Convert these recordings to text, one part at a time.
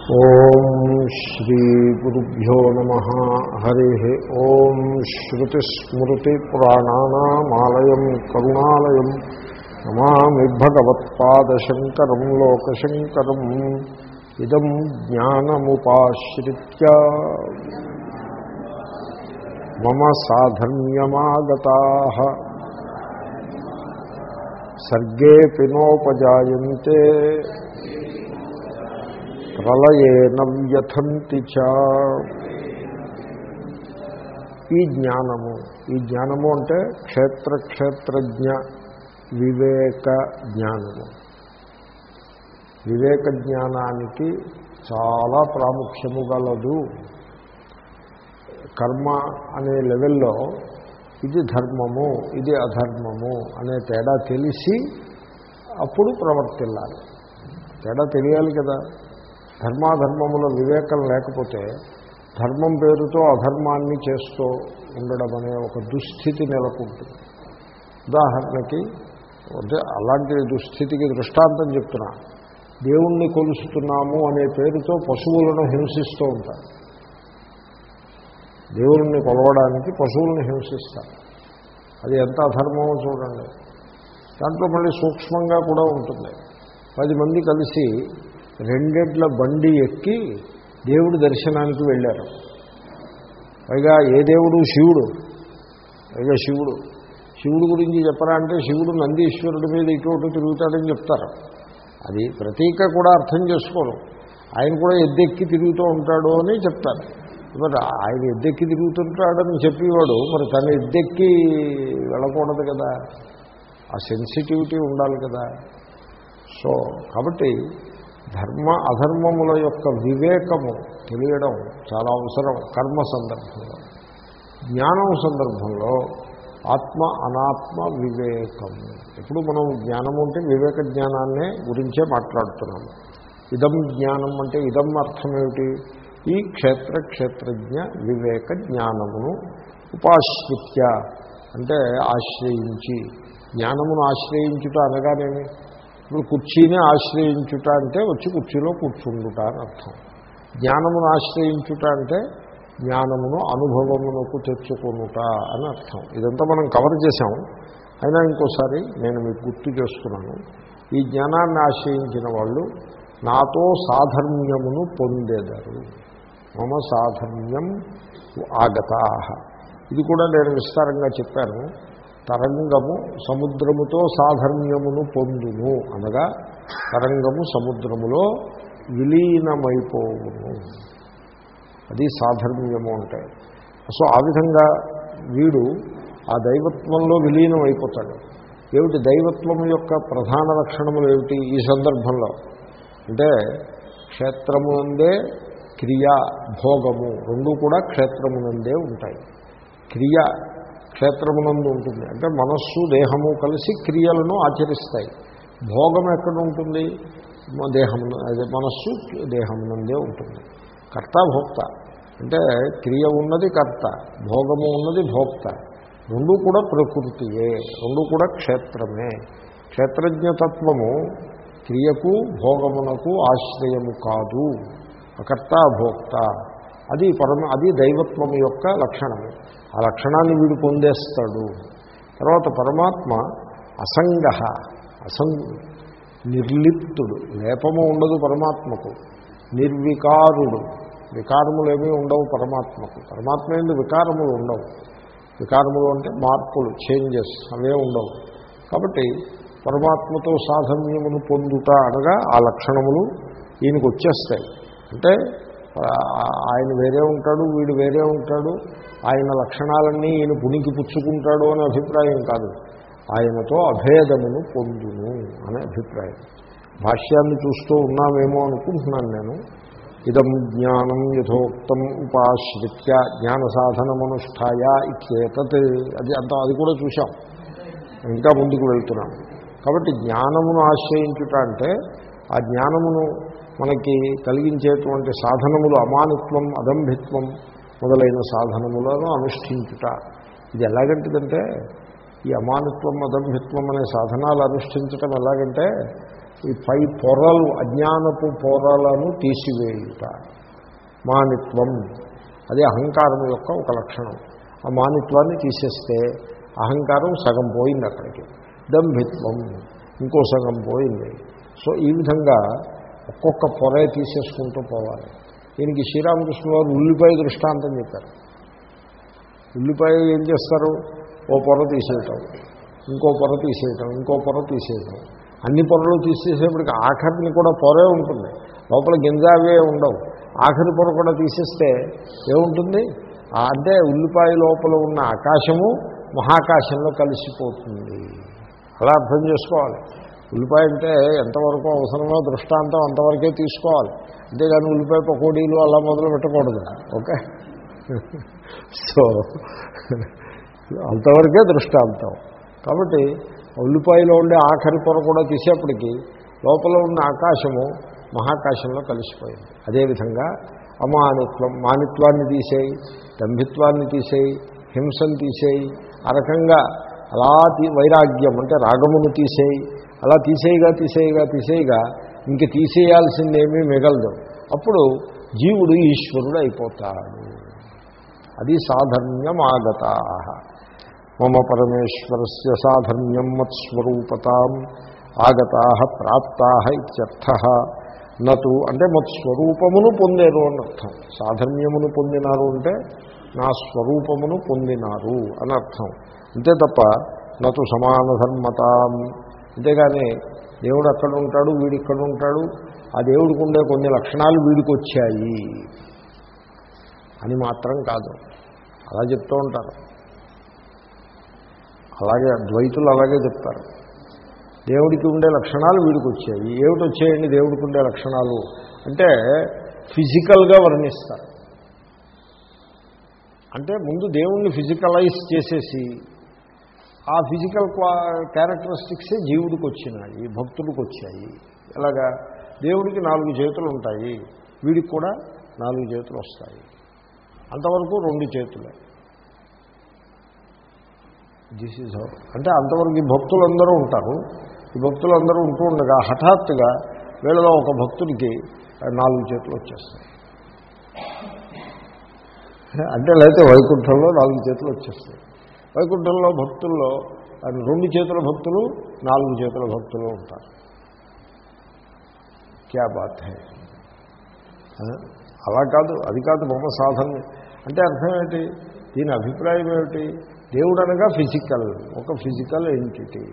ఓం శ్రీగురుభ్యో నమ. హరి ఓం శ్రుతిస్మృతిపురాణానామాలయం కరుణాలయం. నమామి భగవత్పాదశంకరం లోకశంకరం. ఇదం జ్ఞానముపాశ్రిత్య. మమ సాధర్మ్యమాగతా సర్గే పినోపజాయంతే ప్రళయేన వ్యథంతి చ. ఈ జ్ఞానము ఈ జ్ఞానము అంటే క్షేత్ర క్షేత్రజ్ఞ వివేక జ్ఞానము. వివేక జ్ఞానానికి చాలా ప్రాముఖ్యము గలదు. కర్మ అనే లెవెల్లో ఇది ధర్మము ఇది అధర్మము అనే తేడా తెలిసి అప్పుడు ప్రవర్తిల్లాలి. తేడా తెలియాలి కదా. ధర్మాధర్మముల వివేకం లేకపోతే ధర్మం పేరుతో అధర్మాన్ని చేస్తూ ఉండడం అనే ఒక దుస్థితి నెలకొంటుంది. ఉదాహరణకి అంటే అలాంటి దుస్థితికి దృష్టాంతం చెప్తున్నా. దేవుణ్ణి కొలుస్తున్నాము అనే పేరుతో పశువులను హింసిస్తూ ఉంటారు. దేవుణ్ణి కొలవడానికి పశువులను హింసిస్తారు. అది ఎంత అధర్మమో చూడండి. దాంట్లో మళ్ళీ సూక్ష్మంగా కూడా ఉంటుంది. పది మంది కలిసి రెండెడ్ల బండి ఎక్కి దేవుడి దర్శనానికి వెళ్ళారు. పైగా ఏ దేవుడు? శివుడు. పైగా శివుడు. శివుడు గురించి చెప్పరా అంటే శివుడు నందీశ్వరుడి మీద ఇటువంటి తిరుగుతాడని చెప్తారు. అది ప్రతీక కూడా అర్థం చేసుకోరు. ఆయన కూడా ఎద్దెక్కి తిరుగుతూ ఉంటాడు అని చెప్తారు. మరి ఆయన ఎద్దెక్కి తిరుగుతుంటాడని చెప్పేవాడు మరి తన ఎద్దెక్కి వెళ్ళకూడదు కదా. ఆ సెన్సిటివిటీ ఉండాలి కదా. సో కాబట్టి ధర్మ అధర్మముల యొక్క వివేకము తెలియడం చాలా అవసరం కర్మ సందర్భంలో. జ్ఞానం సందర్భంలో ఆత్మ అనాత్మ వివేకము ఎప్పుడు మనం జ్ఞానము అంటే వివేక జ్ఞానాన్నే గురించే మాట్లాడుతున్నాము. ఇదం జ్ఞానం అంటే ఇదం అర్థం ఏమిటి? ఈ క్షేత్ర క్షేత్రజ్ఞ వివేక జ్ఞానమును ఉపాశ్రిత్య అంటే ఆశ్రయించి. జ్ఞానమును ఆశ్రయించుట అనగానేమి? ఇప్పుడు కుర్చీని ఆశ్రయించుట అంటే వచ్చి కుర్చీలో కూర్చుండుట అని అర్థం. జ్ఞానమును ఆశ్రయించుట అంటే జ్ఞానమును అనుభవమునకు తెచ్చుకునుట అని అర్థం. ఇదంతా మనం కవర్ చేశాం. అయినా ఇంకోసారి నేను మీకు గుర్తు చేస్తున్నాను. ఈ జ్ఞానాన్ని ఆశ్రయించిన వాళ్ళు నాతో సాధర్మ్యమును పొందేదారు. మమ సాధర్మ్యం ఆగతా. ఇది కూడా నేను విస్తారంగా చెప్పాను. తరంగము సముద్రముతో సాధర్మ్యమును పొందును అనగా తరంగము సముద్రములో విలీనమైపోవును. అది సాధర్మ్యము అంటే. సో ఆ విధంగా వీడు ఆ దైవత్వంలో విలీనం అయిపోతాడు ఏమిటి? దైవత్వం యొక్క ప్రధాన లక్షణములు ఏమిటి ఈ సందర్భంలో? అంటే క్షేత్రమునందే క్రియ భోగము రెండు కూడా క్షేత్రమునందే ఉంటాయి. క్రియ క్షేత్రమునందు ఉంటుంది. అంటే మనస్సు దేహము కలిసి క్రియలను ఆచరిస్తాయి. భోగం ఎక్కడ ఉంటుంది? దేహము అదే మనస్సు దేహమునందే ఉంటుంది. కర్త భోక్త. అంటే క్రియ ఉన్నది కర్త భోగము ఉన్నది భోక్త. రెండు కూడా ప్రకృతియే రెండు కూడా క్షేత్రమే. క్షేత్రజ్ఞతత్వము క్రియకు భోగమునకు ఆశ్రయము కాదు. అకర్త భోక్త. అది పరమ అది దైవత్వం యొక్క లక్షణము ఆ లక్షణాన్ని వీడు పొందేస్తాడు. తర్వాత పరమాత్మ అసంగ అసం నిర్లిప్తుడు. లేపము ఉండదు పరమాత్మకు. నిర్వికారుడు. వికారములేమీ ఉండవు పరమాత్మకు. పరమాత్మ ఏంది వికారములు ఉండవు. వికారములు అంటే మార్పులు చేంజెస్ అవే ఉండవు. కాబట్టి పరమాత్మతో సాధన్యమును పొందుట అనగా ఆ లక్షణములు ఈయనకు వచ్చేస్తాయి అంటే ఆయన వేరే ఉంటాడు వీడు వేరే ఉంటాడు ఆయన లక్షణాలన్నీ ఈయన పుణికి పుచ్చుకుంటాడు అనే అభిప్రాయం కాదు. ఆయనతో అభేదమును పొందును అనే అభిప్రాయం. భాష్యాన్ని చూస్తూ ఉన్నామేమో అనుకుంటున్నాను నేను. ఇదం జ్ఞానం యథోక్తం ఉపాశ్రిత్య జ్ఞాన సాధనమనుష్ఠాయ ఇచ్చేతత్ అది అంత అది కూడా చూశాం. ఇంకా ముందుకు వెళ్తున్నాం. కాబట్టి జ్ఞానమును ఆశ్రయించుట అంటే ఆ జ్ఞానమును మనకి కలిగించేటువంటి సాధనములు అమానిత్వం అదంభిత్వం మొదలైన సాధనములను అనుష్ఠించుట. ఇది ఎలాగంటిదంటే ఈ అమానిత్వం అదంభిత్వం అనే సాధనాలు అనుష్ఠించటం ఎలాగంటే ఈ పై పొరలు అజ్ఞానపు పొరలను తీసివేయుట. మానిత్వం. అదే అహంకారం యొక్క ఒక లక్షణం. ఆ మానిత్వాన్ని తీసేస్తే అహంకారం సగం పోయింది అక్కడికి దంభిత్వం. ఇంకో సగం పోయింది. సో ఈ విధంగా ఒక్కొక్క పొరే తీసేసుకుంటూ పోవాలి దీనికి శ్రీరామకృష్ణ వారు ఉల్లిపాయ దృష్టాంతం చెప్పారు ఉల్లిపాయ ఏం చేస్తారు ఓ పొర తీసేయటం ఇంకో పొర తీసేయటం ఇంకో పొర తీసేయటం అన్ని పొరలు తీసేసేప్పటికి ఆఖరిని కూడా పొరే ఉంటుంది లోపల గింజ అవే ఉండవు ఆఖరి పొర కూడా తీసేస్తే ఏముంటుంది ఆ అంటే ఉల్లిపాయ లోపల ఉన్న ఆకాశము మహాకాశంలో కలిసిపోతుంది అలా అర్థం చేసుకోవాలి ఉల్లిపాయ అంటే ఎంతవరకు అవసరమో దృష్టాంతం అంతవరకే తీసుకోవాలి. అంతేగాని ఉల్లిపాయ పకోడీలు అలా మొదలు పెట్టకూడదు. ఓకే? సో అంతవరకే దృష్టాంతం. కాబట్టి ఉల్లిపాయలో ఉండే ఆఖరి పొర కూడా తీసేప్పటికీ లోపల ఉన్న ఆకాశము మహాకాశంలో కలిసిపోయింది. అదేవిధంగా అమానిత్వం మానిత్వాన్ని తీసేయి దంభిత్వాన్ని తీసేయి హింసను తీసేయి ఆ రకంగా అలా వైరాగ్యం అంటే రాగమును తీసేయి అలా తీసేయగా తీసేయగా తీసేయగా ఇంక తీసేయాల్సిందేమీ మిగలదు. అప్పుడు జీవుడు ఈశ్వరుడు అయిపోతాడు అది సాధర్మ్యమాగత మమ పరమేశ్వరస్య సాధర్మ్యం మత్స్వరూపతాం ఆగతా ప్రాప్తా ఇత్యర్థ. నటు అంటే మత్స్వరూపమును పొందేరు అని అర్థం. సాధర్మ్యమును పొందినారు అంటే నా స్వరూపమును పొందినారు అని అర్థం. అంతే తప్ప నటు సమానధర్మతాం అంతేగాని దేవుడు అక్కడ ఉంటాడు వీడు ఇక్కడ ఉంటాడు. ఆ దేవుడికి ఉండే కొన్ని లక్షణాలు వీడికి వచ్చాయి అని మాత్రం కాదు. అలా చెప్తూ ఉంటారు. అలాగే ద్వైతులు అలాగే చెప్తారు. దేవుడికి ఉండే లక్షణాలు వీడికి వచ్చాయి. ఏమిటి వచ్చాయండి దేవుడికి ఉండే లక్షణాలు? అంటే ఫిజికల్గా వర్ణిస్తారు. అంటే ముందు దేవుణ్ణి ఫిజికలైజ్ చేసేసి ఆ ఫిజికల్ క్వా క్యారెక్టరిస్టిక్సే జీవుడికి వచ్చినాయి భక్తుడికి వచ్చాయి ఎలాగా? దేవుడికి నాలుగు చేతులు ఉంటాయి వీడికి కూడా నాలుగు చేతులు వస్తాయి అంతవరకు రెండు చేతులే. దిస్ ఈజ్ హౌ అంటే అంతవరకు ఈ భక్తులందరూ ఉంటారు. ఈ భక్తులందరూ ఉంటూ ఉండగా హఠాత్తుగా వీళ్ళలో ఒక భక్తుడికి నాలుగు చేతులు వచ్చేస్తాయి అంటే లేకపోతే వైకుంఠంలో నాలుగు చేతులు వచ్చేస్తాయి వైకుంఠంలో భక్తుల్లో రెండు చేతుల భక్తులు నాలుగు చేతుల భక్తులు ఉంటారు. క్యా బాత్ హై? అలా కాదు అది కాదు బొమ్మ సాధన. అంటే అర్థం ఏంటి? దీని అభిప్రాయం ఏమిటి? దేవుడు అనగా ఫిజికల్ ఒక ఫిజికల్ ఎంటిటీ.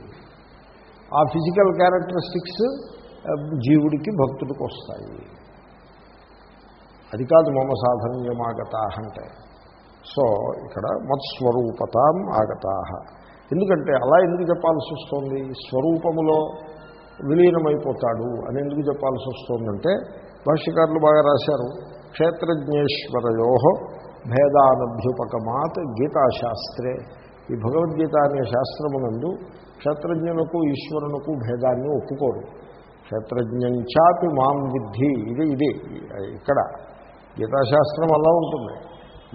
ఆ ఫిజికల్ క్యారెక్టరిస్టిక్స్ జీవుడికి భక్తుడికి వస్తాయి. అది కాదు మమ సాధన్యమాగత అంటే సో ఇక్కడ మత్స్వరూపతాం ఆగతా. ఎందుకంటే అలా ఎందుకు చెప్పాల్సి వస్తుంది? స్వరూపములో విలీనమైపోతాడు అని ఎందుకు చెప్పాల్సి వస్తుందంటే భాష్యకారులు బాగా రాశారు క్షేత్రజ్ఞేశ్వరయో భేదానభ్యుపకమాత్ గీతాశాస్త్రే. ఈ భగవద్గీత అనే శాస్త్రమునందు క్షేత్రజ్ఞులకు ఈశ్వరునకు భేదాన్ని ఒప్పుకోరు. క్షేత్రజ్ఞంచాపి మాం విద్ధి ఇది ఇది ఇక్కడ గీతాశాస్త్రం అలా ఉంటుంది.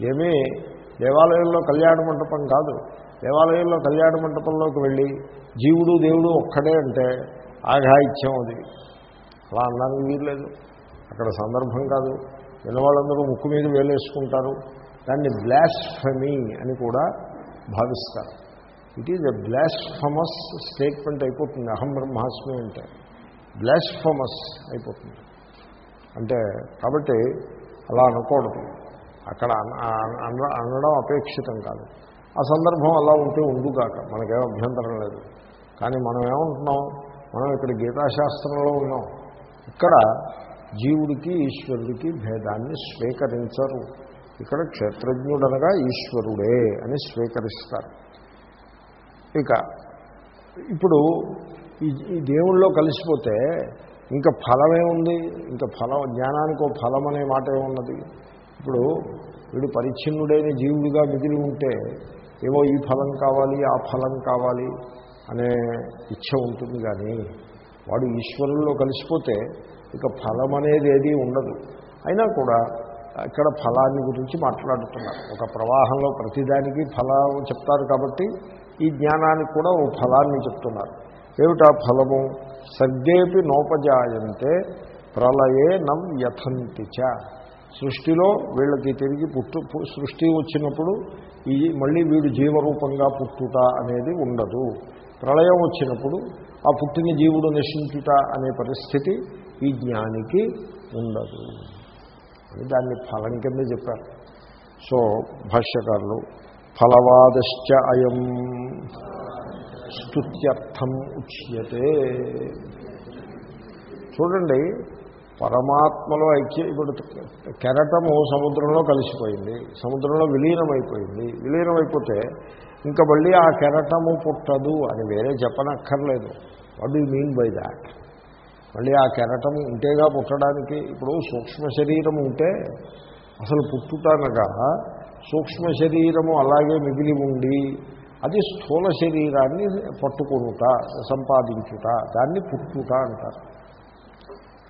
ఏమీ దేవాలయంలో కళ్యాణ మంటపం కాదు. దేవాలయంలో కళ్యాణ మంటపంలోకి వెళ్ళి జీవుడు దేవుడు ఒక్కడే అంటే ఆఘాయిత్యం అది. అలా అనడానికి వీల్లేదు. అక్కడ సందర్భం కాదు. వినవాళ్ళందరూ ముక్కు మీద వేలేసుకుంటారు. దాన్ని బ్లాస్ఫమీ అని కూడా భావిస్తారు. It is a blasphemous statement అయిపోతుంది. అహం బ్రహ్మాస్మి అంటే బ్లాస్ఫమస్ అయిపోతుంది. అంటే కాబట్టి అలా అనకూడదు. అక్కడ అనడం అపేక్షితం కాదు. ఆ సందర్భం అలా ఉంటే ఉండుగాక మనకేం అభ్యంతరం లేదు. కానీ మనం ఏమంటున్నాం? మనం ఇక్కడ గీతాశాస్త్రంలో ఉన్నాం. ఇక్కడ జీవుడికి ఈశ్వరుడికి భేదాన్ని స్వీకరించరు. ఇక్కడ క్షేత్రజ్ఞుడనగా ఈశ్వరుడే అని స్వీకరిస్తారు. ఇక ఇప్పుడు ఈ ఈ దేవుళ్ళలో కలిసిపోతే ఇంకా ఉంది ఇంకా ఫలం జ్ఞానానికి ఒక ఫలం అనే మాట ఏమున్నది ఇప్పుడు వీడు పరిచ్ఛిన్నుడైన జీవుడిగా మిగిలి ఉంటే ఏవో ఈ ఫలం కావాలి ఆ ఫలం కావాలి అనే ఇచ్చ ఉంటుంది కానీ వాడు ఈశ్వరుల్లో కలిసిపోతే ఇక ఫలం అనేది ఏదీ ఉండదు. అయినా కూడా ఇక్కడ ఫలాన్ని గురించి మాట్లాడుతున్నారు. ఒక ప్రవాహంలో ప్రతిదానికి ఫలం చెప్తారు కాబట్టి ఈ జ్ఞానానికి కూడా ఓ ఫలాన్ని చెప్తున్నారు. ఏమిటా ఫలము? సర్గేపి నోపజాయంతే ప్రళయే నం యథంతి చ. సృష్టిలో వీళ్ళకి తిరిగి పుట్టు సృష్టి వచ్చినప్పుడు ఈ మళ్ళీ వీడు జీవరూపంగా పుట్టుట అనేది ఉండదు. ప్రళయం వచ్చినప్పుడు ఆ పుట్టిన జీవుడు నశించుట అనే పరిస్థితి ఈ జ్ఞానికి ఉండదు అని దాన్ని ఫలం కింద చెప్పారు. సో భాష్యకారులు ఫలవాదశ్చ అయం స్తుత్యర్థం ఉచ్యతే. చూడండి పరమాత్మలో ఐక్య ఇప్పుడు కెరటము సముద్రంలో కలిసిపోయింది సముద్రంలో విలీనమైపోయింది విలీనమైపోతే ఇంకా మళ్ళీ ఆ కెరటము పుట్టదు అని వేరే చెప్పనక్కర్లేదు. What you mean by that మళ్ళీ ఆ కెరటము ఉంటేగా పుట్టడానికి ఇప్పుడు సూక్ష్మ శరీరం ఉంటే అసలు పుట్టుటనగా సూక్ష్మ శరీరము అలాగే మిగిలి ఉండి అది స్థూల శరీరాన్ని పట్టుకొనుట సంపాదించుట దాన్ని పుట్టుట అంటారు.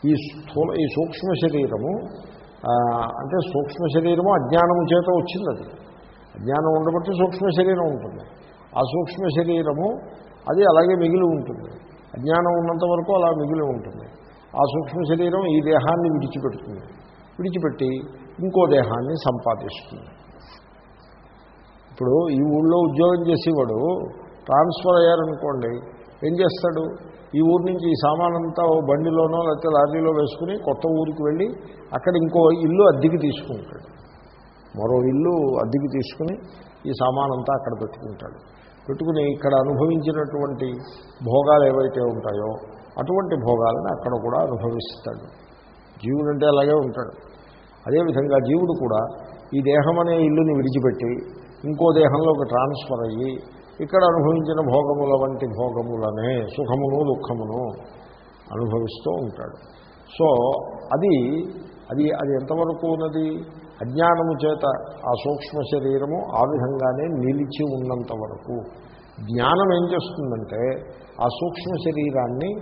ఈ స్థూల ఈ సూక్ష్మ శరీరము అంటే సూక్ష్మ శరీరము అజ్ఞానము చేత వచ్చింది అది అజ్ఞానం ఉండబట్టి సూక్ష్మ శరీరం ఉంటుంది. ఆ సూక్ష్మ శరీరము అది అలాగే మిగిలి ఉంటుంది. అజ్ఞానం ఉన్నంత వరకు అలా మిగిలి ఉంటుంది. ఆ సూక్ష్మ శరీరం ఈ దేహాన్ని విడిచిపెడుతుంది. విడిచిపెట్టి ఇంకో దేహాన్ని సంపాదిస్తుంది. ఇప్పుడు ఈ ఊళ్ళో ఉద్యోగం చేసేవాడు ట్రాన్స్ఫర్ అయ్యారనుకోండి ఏం చేస్తాడు? ఈ ఊరు నుంచి ఈ సామానంతా ఓ బండిలోనో లేకపోతే లారీలో వేసుకుని కొత్త ఊరికి వెళ్ళి అక్కడ ఇంకో ఇల్లు అద్దెకి తీసుకుంటాడు. మరో ఇల్లు అద్దెకి తీసుకుని ఈ సామానంతా అక్కడ పెట్టుకుంటాడు. పెట్టుకుని ఇక్కడ అనుభవించినటువంటి భోగాలు ఏవైతే ఉంటాయో అటువంటి భోగాలను అక్కడ కూడా అనుభవిస్తాడు. జీవుడు అంటే అలాగే ఉంటాడు. అదేవిధంగా జీవుడు కూడా ఈ దేహం అనే ఇల్లుని విడిచిపెట్టి ఇంకో దేహంలోకి ట్రాన్స్ఫర్ అయ్యి ఇక్కడ అనుభవించిన భోగముల వంటి భోగములనే సుఖమును దుఃఖమును అనుభవిస్తూ ఉంటాడు. సో అది అది అది ఎంతవరకు ఉన్నది? అజ్ఞానము చేత ఆ సూక్ష్మ శరీరము ఆ విధంగానే నిలిచి ఉన్నంత వరకు. జ్ఞానం ఏం చేస్తుందంటే ఆ సూక్ష్మ శరీరాన్ని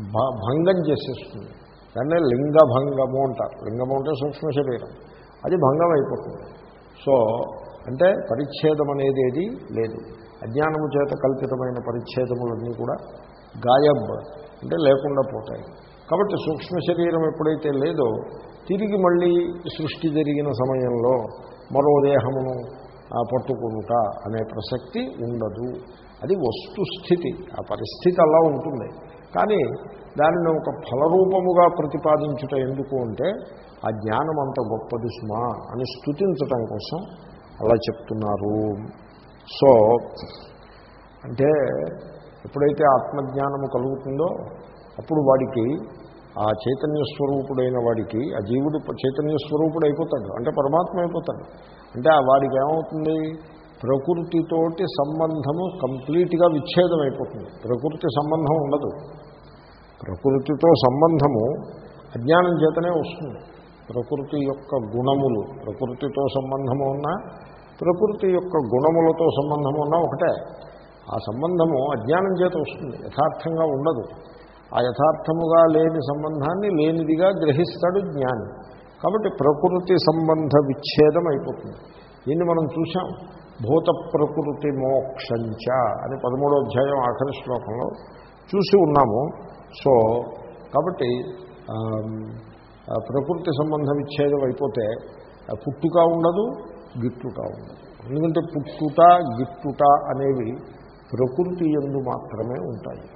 భ- భంగం చేసేస్తుంది. దాన్నే లింగభంగము అంటారు. లింగము అంటే సూక్ష్మ శరీరం. అది భంగం అయిపోతుంది సో అంటే పరిచ్ఛేదం అనేది ఏది లేదు. అజ్ఞానము చేత కల్పితమైన పరిచ్ఛేదములన్నీ కూడా గాయబ్ అంటే లేకుండా పోతాయి. కాబట్టి సూక్ష్మ శరీరం ఎప్పుడైతే లేదో తిరిగి మళ్ళీ సృష్టి జరిగిన సమయంలో మరో దేహమును పట్టుకుంట అనే ప్రసక్తి ఉండదు. అది వస్తుస్థితి ఆ పరిస్థితి అలా ఉంటుంది. కానీ దానిని ఒక ఫలరూపముగా ప్రతిపాదించుట ఎందుకు అంటే ఆ జ్ఞానం అంత గొప్పది సుమా అని స్థుతించటం కోసం అలా చెప్తున్నారు. సో అంటే ఎప్పుడైతే ఆత్మజ్ఞానము కలుగుతుందో అప్పుడు వాడికి ఆ చైతన్య స్వరూపుడైన వాడికి ఆ జీవుడు చైతన్య స్వరూపుడు అయిపోతాడు అంటే పరమాత్మ అయిపోతాడు. అంటే ఆ వాడికి ఏమవుతుంది? ప్రకృతితోటి సంబంధము కంప్లీట్గా విచ్ఛేదం అయిపోతుంది ప్రకృతి సంబంధం ఉండదు. ప్రకృతితో సంబంధము అజ్ఞానం చేతనే వస్తుంది. ప్రకృతి యొక్క గుణములు ప్రకృతితో సంబంధము ఉన్నా ప్రకృతి యొక్క గుణములతో సంబంధం ఉన్నా ఒకటే. ఆ సంబంధము అజ్ఞానం చేత వస్తుంది యథార్థంగా ఉండదు. ఆ యథార్థముగా లేని సంబంధాన్ని లేనిదిగా గ్రహిస్తాడు జ్ఞాని. కాబట్టి ప్రకృతి సంబంధ విచ్ఛేదం అయిపోతుంది. దీన్ని మనం చూసాం భూత ప్రకృతి మోక్షంచ అని పదమూడో అధ్యాయం ఆఖరి శ్లోకంలో చూసి ఉన్నాము. సో కాబట్టి ప్రకృతి సంబంధ విచ్ఛేదం అయిపోతే పుట్టుక ఉండదు గిట్టుట ఉంది. ఎందుకంటే పుట్టుట గిట్టుట అనేవి ప్రకృతి ఎందు మాత్రమే ఉంటాయి.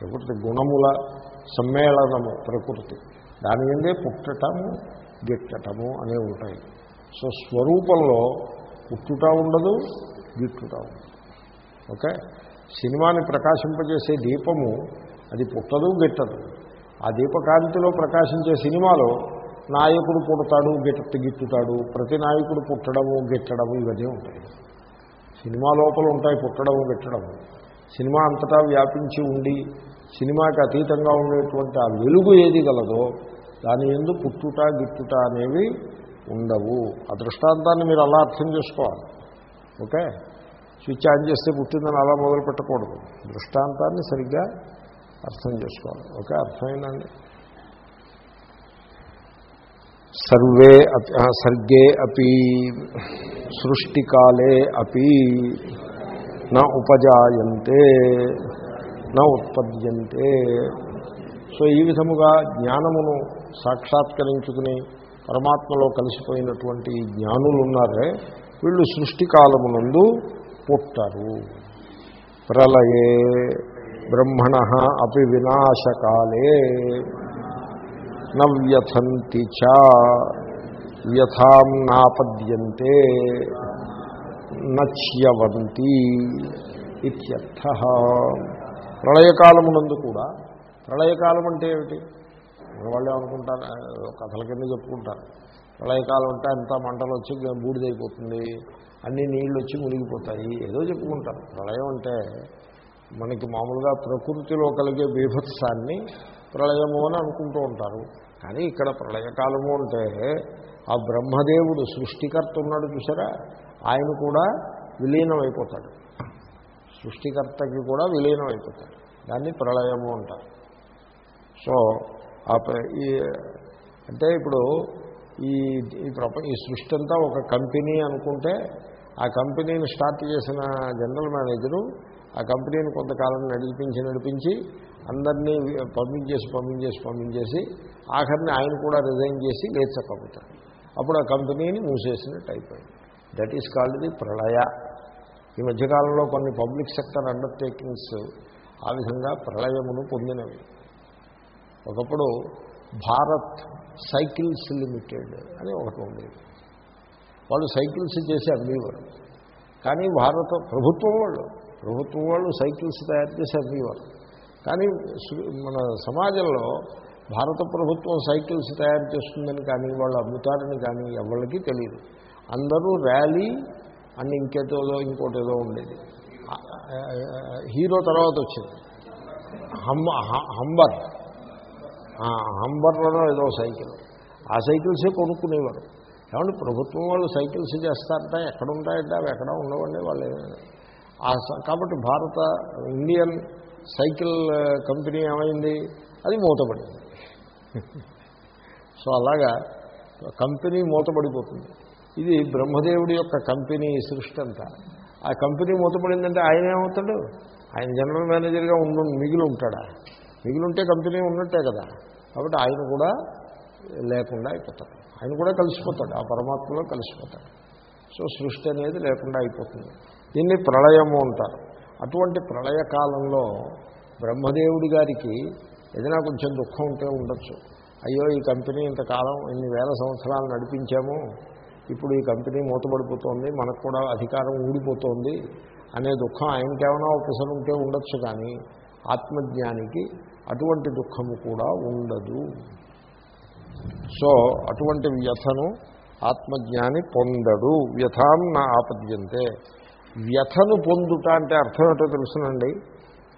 ప్రకృతి గుణముల సమ్మేళనము ప్రకృతి. దాని ఎందే పుట్టటము గిట్టటము అనేవి ఉంటాయి. సో స్వరూపంలో పుట్టుట ఉండదు గిట్టుట ఉండదు. ఓకే? సినిమాని ప్రకాశింపజేసే దీపము అది పుట్టదు గిట్టదు. ఆ దీపకాంతిలో ప్రకాశించే సినిమాలో నాయకుడు పుడతాడు గిట్టు గిట్టుతాడు. ప్రతి నాయకుడు పుట్టడము గిట్టడము ఇవన్నీ ఉంటాయి. సినిమా లోపల ఉంటాయి పుట్టడము గిట్టడము. సినిమా అంతటా వ్యాపించి ఉండి సినిమాకి అతీతంగా ఉండేటువంటి ఆ వెలుగు ఏది గలదో దాని ఎందు పుట్టుట గిట్టుట అనేవి ఉండవు. ఆ దృష్టాంతాన్ని మీరు అలా అర్థం చేసుకోవాలి. ఓకే? స్విచ్ ఆన్ చేస్తే పుట్టిందని అలా మొదలు పెట్టకూడదు దృష్టాంతాన్ని సరిగ్గా అర్థం చేసుకోవాలి. ఓకే? అర్థమైందండి? సర్వే అపి- సర్గే అపి సృష్టికాలే అపి నా ఉపజాయంతే నా ఉత్పద్యంతే. సో ఈ విధముగా జ్ఞానమును సాక్షాత్కరించుకుని పరమాత్మలో కలిసిపోయినటువంటి జ్ఞానులు ఉన్నారే వీళ్ళు సృష్టికాలమునందు పుట్టారు. ప్రళయే బ్రహ్మణ అపి వినాశకాలే. నవ్యథంతి చ వ్యథాం నాపద్యంతే నచ్యవంతి ఇత్యర్థ. ప్రళయకాలమునందు కూడా ప్రళయకాలం అంటే ఏమిటి? వాళ్ళు ఏమనుకుంటారు? కథల కింద చెప్పుకుంటారు. ప్రళయకాలం అంటే అంతా మంటలు వచ్చి బూడిదైపోతుంది అన్ని నీళ్ళు వచ్చి మునిగిపోతాయి ఏదో చెప్పుకుంటారు. ప్రళయం అంటే మనకి మామూలుగా ప్రకృతిలో కలిగే బీభత్సాన్ని ప్రళయము అని అనుకుంటూ ఉంటారు. కానీ ఇక్కడ ప్రళయకాలము అంటే ఆ బ్రహ్మదేవుడు సృష్టికర్త ఉన్నాడు చూసారా? ఆయన కూడా విలీనం అయిపోతాడు సృష్టికర్తకి కూడా విలీనం అయిపోతాడు దాన్ని ప్రళయము అంటారు. సో ఆ ఈ అంటే ఇప్పుడు ఈ ఈ ప్రప ఈ సృష్టి అంతా ఒక కంపెనీ అనుకుంటే ఆ కంపెనీని స్టార్ట్ చేసిన జనరల్ మేనేజరు ఆ కంపెనీని కొంతకాలం నడిపించి నడిపించి అందరినీ పంపించేసి పంపించేసి పంపించేసి ఆఖరిని ఆయన కూడా రిజైన్ చేసి లేచకపోతారు అప్పుడు ఆ కంపెనీని మూసేసినట్టు అయిపోయింది. దట్ ఈస్ కాల్డ్ ది ప్రళయ. ఈ మధ్యకాలంలో కొన్ని పబ్లిక్ సెక్టర్ అండర్టేకింగ్స్ ఆ విధంగా ప్రళయమును పొందినవి. ఒకప్పుడు భారత్ సైకిల్స్ లిమిటెడ్ అని ఒకటి ఉండేది. వాళ్ళు సైకిల్స్ చేసి అమ్మేవారు కానీ భారత ప్రభుత్వం వాళ్ళు ప్రభుత్వం వాళ్ళు సైకిల్స్ తయారు చేసి అమ్మేవారు కానీ మన సమాజంలో భారత ప్రభుత్వం సైకిల్స్ తయారు చేస్తుందని కానీ వాళ్ళు అమ్ముతారని కానీ ఎవరికి తెలియదు. అందరూ ర్యాలీ అండ్ ఇంకోటి ఏదో ఉండేది. హీరో తర్వాత వచ్చింది. హంబ హంబర్. హంబర్లో ఏదో సైకిల్. ఆ సైకిల్సే కొనుక్కునేవారు. ఏమంటే ప్రభుత్వం వాళ్ళు సైకిల్స్ చేస్తారంట ఎక్కడ ఉంటాయంటే అవి ఎక్కడ ఉండవండి వాళ్ళు కాబట్టి భారత ఇండియన్ సైకిల్ కంపెనీ ఏమైంది? అది మూతపడింది. సో అలాగా కంపెనీ మూతపడిపోతుంది. ఇది బ్రహ్మదేవుడి యొక్క కంపెనీ సృష్టి అంతా. ఆ కంపెనీ మూతపడిందంటే ఆయన ఏమవుతాడు? ఆయన జనరల్ మేనేజర్గా ఉండు మిగిలి ఉంటాడా మిగిలి ఉంటే కంపెనీ ఉన్నట్టే కదా. కాబట్టి ఆయన కూడా లేకుండా అయిపోతాడు. ఆయన కూడా కలిసిపోతాడు ఆ పరమాత్మలో కలిసిపోతాడు. సో సృష్టి అనేది లేకుండా అయిపోతుంది. దీన్ని ప్రళయము అంటారు. అటువంటి ప్రళయ కాలంలో బ్రహ్మదేవుడి గారికి ఏదైనా కొంచెం దుఃఖం ఉంటే ఉండొచ్చు. అయ్యో ఈ కంపెనీ ఇంతకాలం ఇన్ని వేల సంవత్సరాలు నడిపించాము ఇప్పుడు ఈ కంపెనీ మూతపడిపోతోంది మనకు కూడా అధికారం ఊడిపోతోంది అనే దుఃఖం ఆయనకేమైనా ఒకసారి ఉంటే ఉండొచ్చు కానీ ఆత్మజ్ఞానికి అటువంటి దుఃఖము కూడా ఉండదు. సో అటువంటి వ్యథను ఆత్మజ్ఞాని పొందడు. వ్యథాం నా ఆపద్యంతే. వ్యథను పొందుట అంటే అర్థం ఏంటో తెలుసునండి.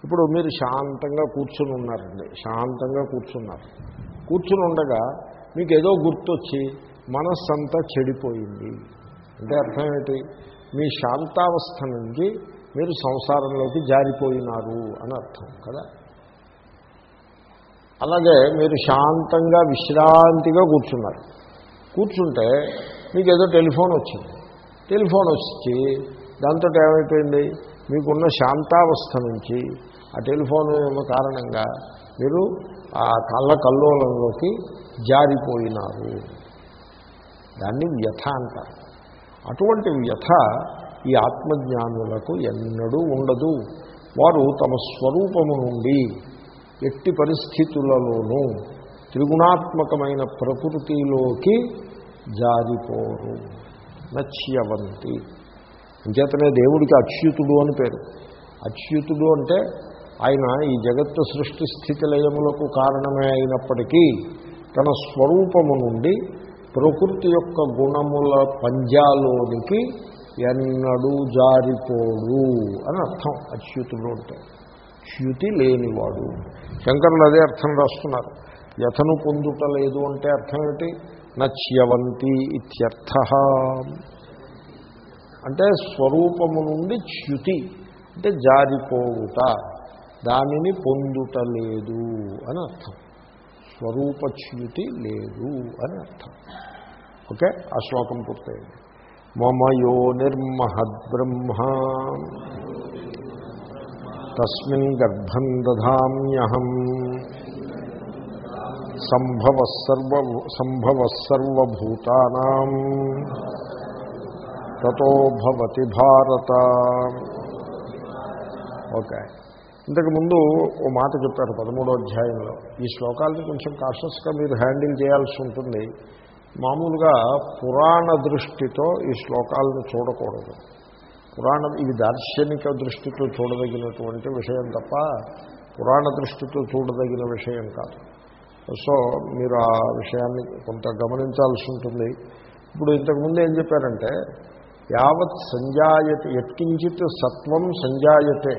ఇప్పుడు మీరు శాంతంగా కూర్చుని ఉన్నారండి. శాంతంగా కూర్చున్నారు. కూర్చుని ఉండగా మీకు ఏదో గుర్తొచ్చి మనస్సంతా చెడిపోయింది. అంటే అర్థం ఏంటి? మీ శాంతావస్థ నుంచి మీరు సంసారంలోకి జారిపోయినారు అని అర్థం కదా? అలాగే మీరు శాంతంగా విశ్రాంతిగా కూర్చున్నారు. కూర్చుంటే మీకు ఏదో టెలిఫోన్ వచ్చింది. టెలిఫోన్ వచ్చి దాంతో ఏమైపోయింది? మీకున్న శాంతావస్థ నుంచి ఆ టెలిఫోన్ కారణంగా మీరు ఆ కళ్ళ కల్లోలంలోకి జారిపోయినారు. దాన్ని వ్యథ అంటారు. అటువంటి వ్యథ ఈ ఆత్మజ్ఞానులకు ఎన్నడూ ఉండదు. వారు తమ స్వరూపము నుండి ఎట్టి పరిస్థితులలోనూ త్రిగుణాత్మకమైన ప్రకృతిలోకి జారిపోరు. నచ్యవంతి అంచేతనే దేవుడికి అచ్యుతుడు అని పేరు. అచ్యుతుడు అంటే ఆయన ఈ జగత్తు సృష్టి స్థితి లయములకు కారణమే అయినప్పటికీ తన స్వరూపము నుండి ప్రకృతి యొక్క గుణముల పంజాలోనికి ఎన్నడూ జారిపోడు అని అర్థం అచ్యుతుడు అంటే. చ్యుతి లేనివాడు. శంకరులు అదే అర్థం రాస్తున్నారు. వ్యథను పొందుటలేదు అంటే అర్థం ఏమిటి? నచ్యవంతి ఇత్యర్థ. అంటే స్వరూపము నుండి చ్యుతి అంటే జారిపోవుట దానిని పొందుటలేదు అని అర్థం. స్వరూపచ్యుతి లేదు అని అర్థం. ఓకే? ఆ శ్లోకం పూర్తయింది. మమయో నిర్మహద్బ్రహ్మ. తస్మిన్ గర్భం దధామ్యహం. సంభవ సర్వ సంభవ సర్వభూతానాం తతో భవతి భారత. ఓకే. ఇంతకుముందు ఓ మాట చెప్పారు పదమూడో అధ్యాయంలో. ఈ శ్లోకాలని కొంచెం కాషస్గా మీరు హ్యాండిల్ చేయాల్సి ఉంటుంది. మామూలుగా పురాణ దృష్టితో ఈ శ్లోకాలను చూడకూడదు. పురాణం ఇది దార్శనిక దృష్టితో చూడదగినటువంటి విషయం తప్ప పురాణ దృష్టితో చూడదగిన విషయం కాదు. సో మీరు ఆ విషయాన్ని కొంత గమనించాల్సి ఉంటుంది. ఇప్పుడు ఇంతకుముందు ఏం చెప్పారంటే యావత్ సంజాయతే ఎత్కించిత్ సత్వం సంజాయతే.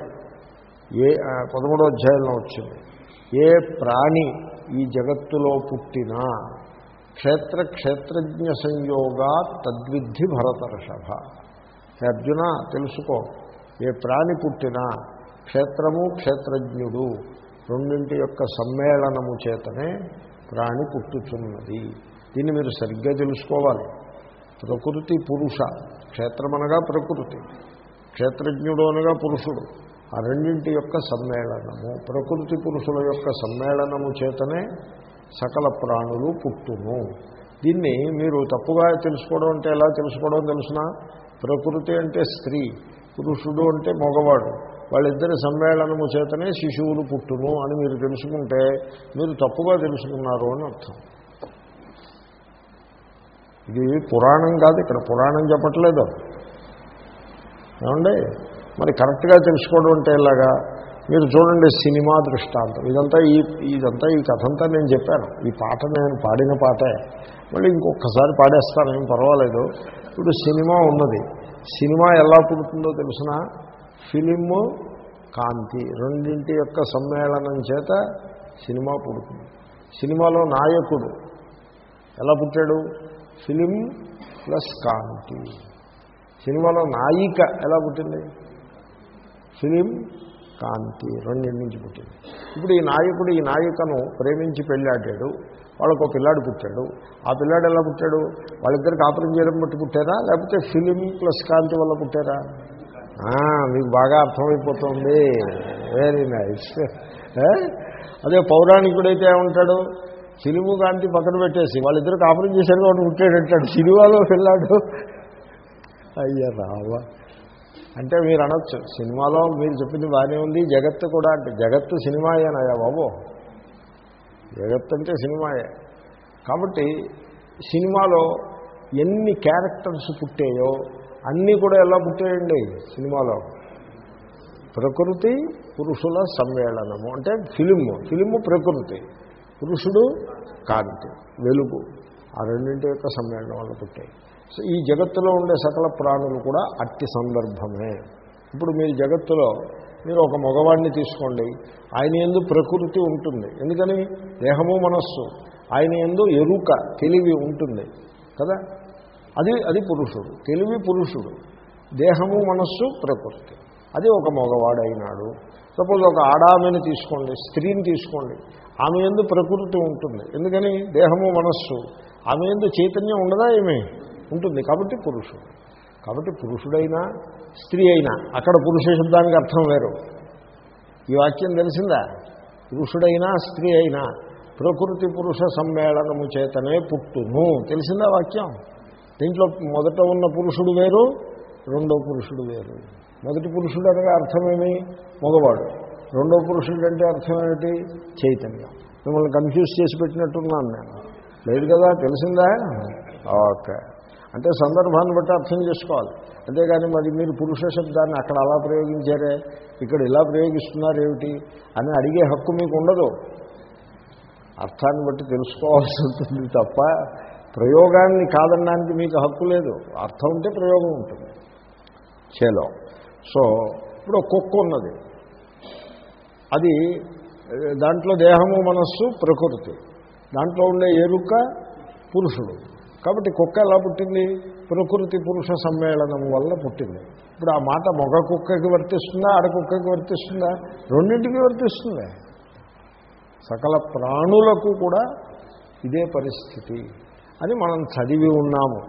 ఏ పదమూడో అధ్యాయంలో వచ్చింది. ఏ ప్రాణి ఈ జగత్తులో పుట్టినా క్షేత్ర క్షేత్రజ్ఞ సంయోగా తద్విద్ధి భరతర్షభ. అర్జున తెలుసుకో ఏ ప్రాణి పుట్టినా క్షేత్రము క్షేత్రజ్ఞుడు రెండింటి యొక్క సమ్మేళనము చేతనే ప్రాణి పుట్టుచున్నది. దీన్ని మీరు సరిగ్గా తెలుసుకోవాలి. ప్రకృతి పురుష క్షేత్రమనగా ప్రకృతి క్షేత్రజ్ఞుడు అనగా పురుషుడు. ఆ రెండింటి యొక్క సమ్మేళనము ప్రకృతి పురుషుల యొక్క సమ్మేళనము చేతనే సకల ప్రాణులు పుట్టును. దీన్ని మీరు తప్పుగా తెలుసుకోవడం అంటే ఎలా తెలుసుకోవడం తెలిసిన? ప్రకృతి అంటే స్త్రీ పురుషుడు అంటే మగవాడు. వాళ్ళిద్దరి సమ్మేళనము చేతనే శిశువులు పుట్టును అని మీరు తెలుసుకుంటే మీరు తప్పుగా తెలుసుకున్నారు అని అర్థం. ఇది పురాణం కాదు ఇక్కడ పురాణం చెప్పట్లేదు. ఏమండి? మరి కరెక్ట్గా తెలుసుకోవడం అంటే ఇలాగా మీరు చూడండి సినిమా దృష్టాంతం. ఇదంతా ఈ ఇదంతా ఈ కథంతా నేను చెప్పాను. ఈ పాట నేను పాడిన పాటే. మళ్ళీ ఇంకొకసారి పాడేస్తాను ఏం పర్వాలేదు. ఇప్పుడు సినిమా ఉన్నది. సినిమా ఎలా పుడుతుందో తెలిసిన? ఫిలిము కాంతి రెండింటి యొక్క సమ్మేళనం చేత సినిమా పుడుతుంది. సినిమాలో నాయకుడు ఎలా పుట్టాడు? ఫిలిం ప్లస్ కాంతి సినిమాలో నాయిక ఎలా పుట్టింది? ఫిలిం కాంతి రెండింటి నుంచి పుట్టింది. ఇప్పుడు ఈ నాయకుడు ఈ నాయికను ప్రేమించి పెళ్ళాడాడు వాళ్ళకు ఒక పిల్లాడు పుట్టాడు. ఆ పిల్లాడు ఎలా పుట్టాడు? వాళ్ళిద్దరికి ఆపరం చేయడం బట్టి పుట్టారా? లేకపోతే ఫిలిం ప్లస్ కాంతి వల్ల పుట్టారా? మీకు బాగా అర్థమైపోతుంది. వెరీ నైస్ అదే పౌరాణికుడైతే ఏమంటాడు? సినిమా కాంతి పక్కన పెట్టేసి వాళ్ళిద్దరు కాపురం చేశారు వాళ్ళు ఉంటాడంటాడు సినిమాలో వెళ్ళాడు అయ్యా రావా అంటే మీరు అనొచ్చు సినిమాలో మీరు చెప్పింది బాగానే ఉంది జగత్తు కూడా అంటే జగత్తు సినిమాయేనయ్యా బాబు. జగత్ అంటే సినిమాయే. కాబట్టి సినిమాలో ఎన్ని క్యారెక్టర్స్ పుట్టాయో అన్నీ కూడా ఎలా పుట్టాయండి సినిమాలో? ప్రకృతి పురుషుల సమ్మేళనము. అంటే ఫిలిము ఫిలిము ప్రకృతి. పురుషుడు కాంతి వెలుగు. ఆ రెండింటి యొక్క సమ్మేళనం వల్ల పుట్టాయి. సో ఈ జగత్తులో ఉండే సకల ప్రాణులు కూడా అట్టి సందర్భమే. ఇప్పుడు మీరు జగత్తులో మీరు ఒక మగవాడిని తీసుకోండి ఆయన ఎందు ప్రకృతి ఉంటుంది. ఎందుకని? దేహము మనస్సు. ఆయన ఎందు ఎరుక తెలివి ఉంటుంది. కదా? అది అది పురుషుడు. తెలివి పురుషుడు. దేహము మనస్సు ప్రకృతి. అది ఒక మగవాడైనాడు. సపోజ్ ఒక ఆడామెని తీసుకోండి స్త్రీని తీసుకోండి. ఆమె ఎందు ప్రకృతి ఉంటుంది. ఎందుకని? దేహము మనస్సు. ఆమె ఎందు చైతన్యం ఉండదా ఏమే? ఉంటుంది. కాబట్టి పురుషుడు. కాబట్టి పురుషుడైనా స్త్రీ అయినా అక్కడ పురుష శబ్దానికి అర్థం వేరు. ఈ వాక్యం తెలిసిందా? పురుషుడైనా స్త్రీ అయినా ప్రకృతి పురుష సమ్మేళనము చేతనే పుట్టును. తెలిసిందా వాక్యం? దీంట్లో మొదట ఉన్న పురుషుడు వేరు రెండో పురుషుడు వేరు. మొదటి పురుషుడు అనగా అర్థమేమి? మగవాడు. రెండో పురుషుడు అంటే అర్థం ఏమిటి? చైతన్యం. మిమ్మల్ని కన్ఫ్యూజ్ చేసి పెట్టినట్టున్నాను నేను. లేదు కదా? తెలిసిందా? ఓకే. అంటే సందర్భాన్ని బట్టి అర్థం చేసుకోవాలి. అంతేగాని మరి మీరు పురుష శబ్దాన్ని అక్కడ అలా ప్రయోగించారే? ఇక్కడ ఇలా ప్రయోగిస్తున్నారు ఏమిటి? అని అడిగే హక్కు మీకు ఉండదు. అర్థాన్ని బట్టి తెలుసుకోవాల్సి ఉంటుంది తప్ప ప్రయోగాన్ని కాదనడానికి మీకు హక్కు లేదు. అర్థం ఉంటే ప్రయోగం ఉంటుంది. చేలో. సో ఇప్పుడు కుక్క ఉన్నది. అది దాంట్లో దేహము మనస్సు ప్రకృతి. దాంట్లో ఉండే ఎరుక పురుషుడు. కాబట్టి కుక్క ఎలా పుట్టింది? ప్రకృతి పురుష సమ్మేళనం వల్ల పుట్టింది. ఇప్పుడు ఆ మాట మొగ కుక్కకి వర్తిస్తుందా ఆడ కుక్కకి వర్తిస్తుందా? రెండింటికి వర్తిస్తుంది. సకల ప్రాణులకు కూడా ఇదే పరిస్థితి అని మనం చదివి ఉన్నాము.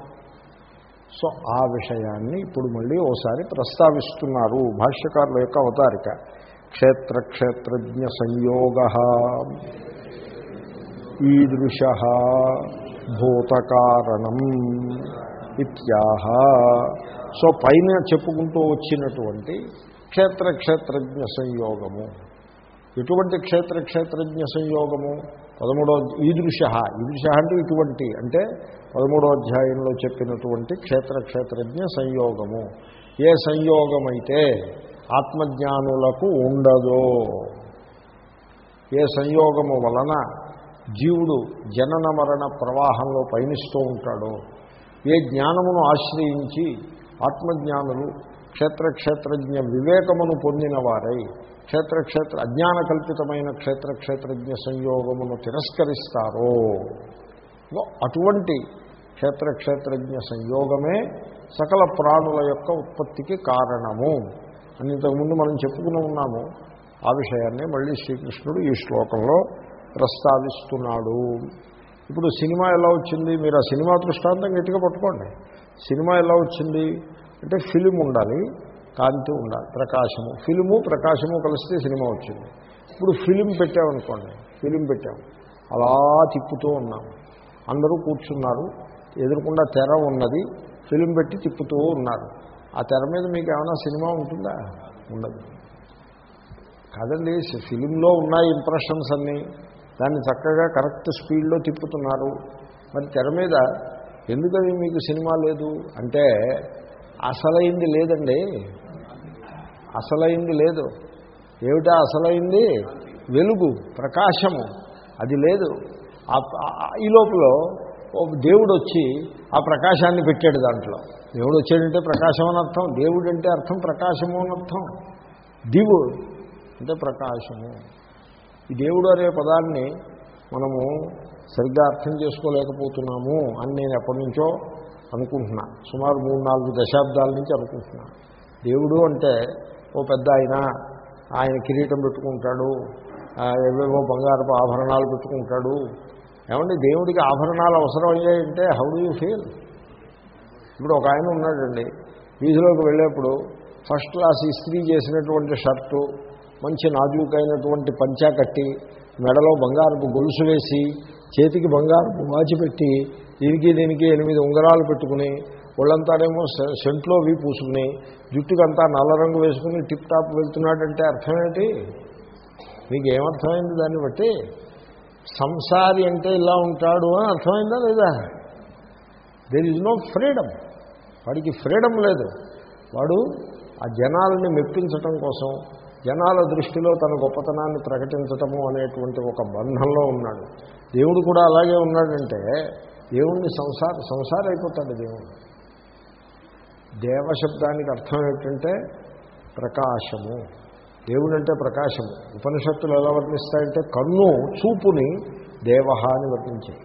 సో ఆ విషయాన్ని ఇప్పుడు మళ్ళీ ఓసారి ప్రస్తావిస్తున్నారు భాష్యకారుల యొక్క అవతారిక. క్షేత్రక్షేత్రజ్ఞ సంయోగ ఈదృశ భూతకారణం ఇత్యాహ. సో పైన చెప్పుకుంటూ వచ్చినటువంటి క్షేత్రక్షేత్రజ్ఞ సంయోగము ఎటువంటి క్షేత్రక్షేత్రజ్ఞ సంయోగము పదమూడో ఈదృశ. ఈదృశ అంటే ఇటువంటి అంటే పదమూడో అధ్యాయంలో చెప్పినటువంటి క్షేత్రక్షేత్రజ్ఞ సంయోగము ఏ సంయోగమైతే ఆత్మజ్ఞానులకు ఉండదో. ఏ సంయోగము వలన జీవుడు జనన మరణ ప్రవాహంలో పయనిస్తూ ఉంటాడో. ఏ జ్ఞానమును ఆశ్రయించి ఆత్మజ్ఞానులు క్షేత్రక్షేత్రజ్ఞ వివేకమును పొందిన వారై క్షేత్రక్షేత్ర అజ్ఞాన కల్పితమైన క్షేత్రక్షేత్రజ్ఞ సంయోగమును తిరస్కరిస్తారో. అటువంటి క్షేత్రక్షేత్రజ్ఞ సంయోగమే సకల ప్రాణుల యొక్క ఉత్పత్తికి కారణము. అని ఇంతకుముందు మనం చెప్పుకుని ఉన్నాము. ఆ విషయాన్ని మళ్ళీ శ్రీకృష్ణుడు ఈ శ్లోకంలో ప్రస్తావిస్తున్నాడు. ఇప్పుడు సినిమా ఎలా వచ్చింది? మీరు ఆ సినిమా దృష్టాంతం గట్టిగా పట్టుకోండి. సినిమా ఎలా వచ్చింది? అంటే ఫిలిం ఉండాలి కాంతి ఉండాలి ప్రకాశము. ఫిలిము ప్రకాశము కలిస్తే సినిమా వచ్చింది. ఇప్పుడు ఫిలిం పెట్టామనుకోండి ఫిలిం పెట్టాము. అలా తిప్పుతూ ఉన్నాము. అందరూ కూర్చున్నారు. ఎదురుకుండా తెర ఉన్నది. ఫిలిం పెట్టి తిప్పుతూ ఉన్నారు. ఆ తెర మీద మీకు ఏమైనా సినిమా ఉంటుందా? ఉండదు. కాదండి ఫిలింలో ఉన్నాయి ఇంప్రెషన్స్ అన్నీ దాన్ని చక్కగా కరెక్ట్ స్పీడ్లో తిప్పుతున్నారు. మరి తెర మీద ఎందుకని మీకు సినిమా లేదు? అంటే అసలైంది లేదండి. అసలైంది లేదు. ఏమిటా అసలైంది? వెలుగు ప్రకాశము. అది లేదు. ఈ లోపల దేవుడు వచ్చి ఆ ప్రకాశాన్ని పెట్టాడు దాంట్లో. దేవుడు వచ్చాడంటే ప్రకాశం అని అర్థం దేవుడు అంటే అర్థం ప్రకాశము అని అర్థం. దివు అంటే ప్రకాశము. ఈ దేవుడు అనే పదాన్ని మనము సరిగ్గా అర్థం చేసుకోలేకపోతున్నాము అని నేను ఎప్పటి నుంచో అనుకుంటున్నా. సుమారు మూడు నాలుగు దశాబ్దాల నుంచి అనుకుంటున్నా. దేవుడు అంటే ఓ పెద్ద ఆయన ఆయన కిరీటం పెట్టుకుంటాడు ఏవేవో బంగారపు ఆభరణాలు పెట్టుకుంటాడు ఏమండి దేవుడికి ఆభరణాలు అవసరం అయ్యాయంటే హౌ డూ యూ ఫీల్ ఇప్పుడు ఒక ఆయన ఉన్నాడండి. వీధిలోకి వెళ్ళేప్పుడు ఫస్ట్ క్లాస్ ఇస్త్రీ చేసినటువంటి షర్టు మంచి నాజూకైనటువంటి పంచా కట్టి మెడలో బంగారపు గొలుసు వేసి చేతికి బంగారపు వాచి పెట్టి దీనికి దీనికి ఎనిమిది ఉంగరాలు పెట్టుకుని ఒళ్ళంతానేమో సెంట్లో వీ పూసుకుని జుట్టుకంతా నల్ల రంగు వేసుకుని టిప్ టాప్ వెళ్తున్నాడంటే అర్థమేంటి మీకు ఏమర్థమైంది దాన్ని బట్టి? సంసారి అంటే ఇలా ఉంటాడు అని అర్థమైందా లేదా? దెర్ ఈజ్ నో ఫ్రీడమ్ వాడికి ఫ్రీడమ్ లేదు. వాడు ఆ జనాలని మెప్పించటం కోసం జనాల దృష్టిలో తన గొప్పతనాన్ని ప్రకటించటము అనేటువంటి ఒక బంధంలో ఉన్నాడు. దేవుడు కూడా అలాగే ఉన్నాడంటే దేవుణ్ణి సంసార సంసారం అయిపోతాడు దేవుడు. దేవశబ్దానికి అర్థం ఏంటంటే ప్రకాశము. దేవుడు అంటే ఉపనిషత్తులు ఎలా వర్ణిస్తాయంటే కన్ను చూపుని దేవ అని వర్ణించాయి.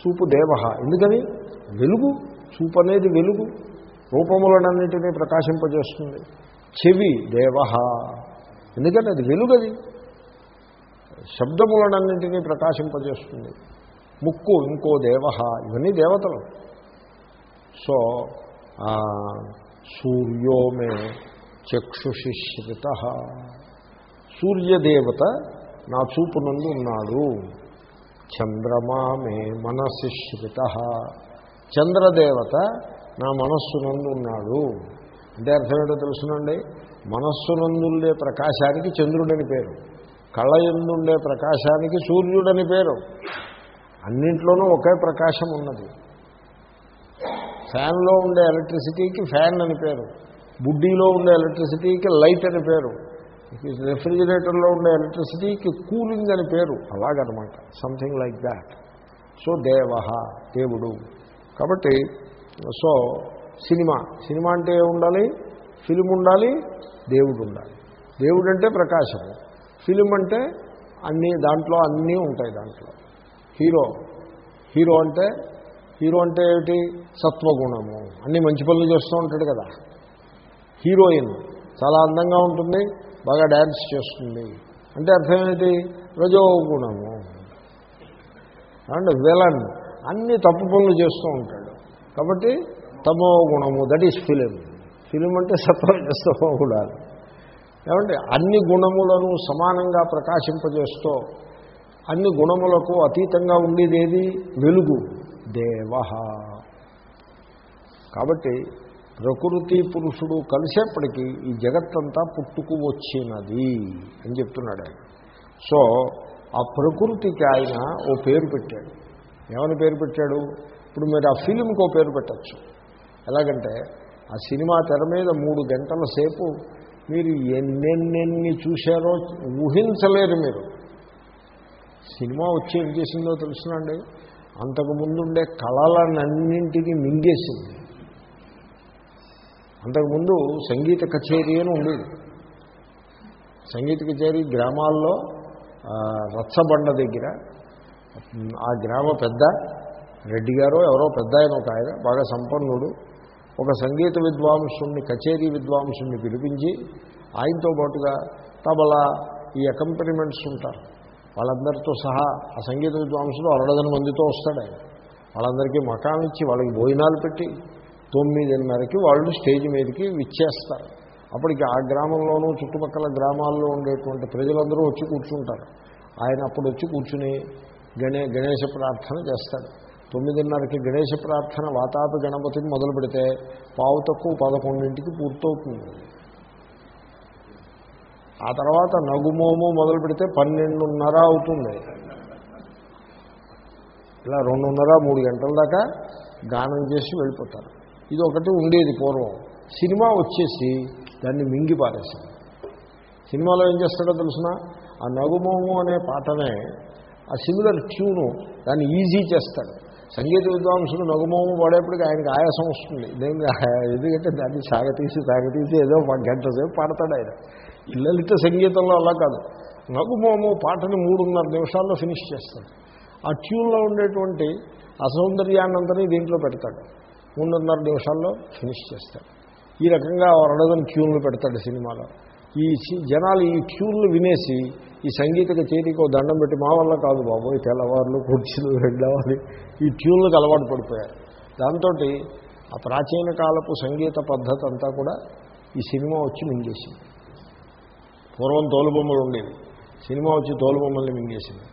చూపు దేవ ఎందుకని? వెలుగు చూపు అనేది వెలుగు. రూపములనన్నింటినీ ప్రకాశింపజేస్తుంది. చెవి దేవ ఎందుకంటే అది వెలుగది. శబ్దములనన్నింటినీ ప్రకాశింపజేస్తుంది. ముక్కు ఇంకో దేవ ఇవన్నీ దేవతలు. సో సూర్యోమే చక్షుషిశ్రిత. సూర్యదేవత నా చూపు నందు ఉన్నాడు. చంద్రమా మే మనసిశ్రిత చంద్రదేవత నా మనస్సునందు ఉన్నాడు. అంటే అర్థమేటో తెలుసునండి? మనస్సునందుండే ప్రకాశానికి చంద్రుడని పేరు. కళ్ళ ఎందుండే ప్రకాశానికి సూర్యుడని పేరు. అన్నింట్లోనూ ఒకే ప్రకాశం ఉన్నది. ఫ్యాన్లో ఉండే ఎలక్ట్రిసిటీకి ఫ్యాన్ అని పేరు. బుడ్డీలో ఉండే ఎలక్ట్రిసిటీకి లైట్ అని పేరు. రెఫ్రిజిరేటర్లో ఉండే ఎలక్ట్రిసిటీకి కూలింగ్ అని పేరు. అలాగనమాట. సంథింగ్ లైక్ దాట్ సో దేవ దేవుడు. కాబట్టి సో సినిమా. సినిమా అంటే ఉండాలి ఫిలిం ఉండాలి దేవుడు ఉండాలి. దేవుడు అంటే ప్రకాశం. ఫిలిం అంటే అన్నీ దాంట్లో అన్నీ ఉంటాయి దాంట్లో. హీరో. హీరో అంటే హీరో అంటే ఏమిటి? సత్వగుణము. అన్నీ మంచి పనులు చేస్తూ ఉంటాడు కదా. హీరోయిన్. చాలా అందంగా ఉంటుంది. బాగా డ్యాన్స్ చేస్తుంది. అంటే అర్థం రజోగుణము అండ్ విలన్. అన్ని తప్పు పనులు చేస్తూ ఉంటాడు. కాబట్టి తమో గుణము దట్ ఈస్ ఫిలిం ఫిలిం అంటే సత్వం గుణాలు ఏమంటే అన్ని గుణములను సమానంగా ప్రకాశింపజేస్తూ అన్ని గుణములకు అతీతంగా ఉండేదేది? వెలుగు. దేవ కాబట్టి ప్రకృతి పురుషుడు కలిసేప్పటికీ ఈ జగత్తంతా పుట్టుకు వచ్చినది అని చెప్తున్నాడు ఆయన. సో ఆ ప్రకృతికి ఆయన ఓ పేరు పెట్టాడు. ఏమని పేరు పెట్టాడు? ఇప్పుడు మీరు ఆ ఫిలింకి ఓ పేరు పెట్టచ్చు. ఎలాగంటే ఆ సినిమా తెర మీద మూడు గంటల సేపు మీరు ఎన్నెన్నెన్ని చూశారో ఊహించలేరు మీరు. సినిమా వచ్చి ఏం చేసిందో తెలుసునండి అంతకుముందుండే కళలన్నింటినీ కళలనన్నింటినీ మింగేసింది. అంతకుముందు సంగీత కచేరీ అని ఉండేది. సంగీత కచేరీ గ్రామాల్లో రచ్చబండ దగ్గర ఆ గ్రామ పెద్ద రెడ్డి గారో ఎవరో పెద్ద ఆయన ఒక ఆయన బాగా సంపన్నుడు. ఒక సంగీత విద్వాంసుని కచేరీ విద్వాంసుని పిలిపించి ఆయనతో పాటుగా తబలా ఈ అకంపెనిమెంట్స్ ఉంటారు. వాళ్ళందరితో సహా ఆ సంగీత విద్వాంసులు అరడదన మందితో వస్తాడు ఆయన. వాళ్ళందరికీ మకాలు ఇచ్చి వాళ్ళకి భోజనాలు పెట్టి తొమ్మిదిన్నరకి వాళ్ళు స్టేజ్ మీదకి విచ్చేస్తారు. అప్పటికి ఆ గ్రామంలోనూ చుట్టుపక్కల గ్రామాల్లో ఉండేటువంటి ప్రజలందరూ వచ్చి కూర్చుంటారు. ఆయన అప్పుడు వచ్చి కూర్చుని గణే గణేష ప్రార్థన చేస్తాడు. తొమ్మిదిన్నరకి గణేష ప్రార్థన వాతాపి గణపతిని మొదలు పెడితే పావు తక్కువ పదకొండింటికి పూర్తవుతుంది. ఆ తర్వాత నగుమోము మొదలు పెడితే పన్నెండున్నర అవుతుంది. ఇలా రెండున్నర మూడు గంటల దాకా గానం చేసి వెళ్ళిపోతారు. ఇది ఒకటి ఉండేది పూర్వం. సినిమా వచ్చేసి దాన్ని మింగి పారేసింది సినిమాలో ఏం చేస్తాడో తెలుసిన? ఆ నగుమోము అనే పాటనే ఆ సిమిలర్ ట్యూను దాన్ని ఈజీ చేస్తాడు. సంగీత విద్వాంసుడు నగుమోము పాడేప్పటికి ఆయనకి ఆయాసం వస్తుంది. దేని ఎందుకంటే దాన్ని సాగతీసి సాగతీసి ఏదో గంట సేపు పాడతాడు ఆయన. లలిత సంగీతంలో అలా కాదు. నగుమోము పాటని మూడున్నర నిమిషాల్లో ఫినిష్ చేస్తాడు. ఆ ట్యూన్లో ఉండేటువంటి అసౌందర్యాన్నంతని దీంట్లో పెడతాడు. మూడున్నర నిమిషాల్లో ఫినిష్ చేస్తాడు. ఈ రకంగా అరడదని ట్యూన్లు పెడతాడు సినిమాలో. ఈ జనాలు ఈ ట్యూన్లు వినేసి ఈ సంగీత కచేరీకి దండం పెట్టి మా వల్ల కాదు బాబు ఈ తెల్లవారులు కుర్చీలు రెండవాలి ఈ ట్యూన్లకు అలవాటు పడిపోయారు. దాంతో ఆ ప్రాచీన కాలపు సంగీత పద్ధతి అంతా కూడా ఈ సినిమా వచ్చి మింగేసింది. పూర్వం తోలుబొమ్మలు ఉండేవి. సినిమా వచ్చి తోలుబొమ్మల్ని మింగేసింది.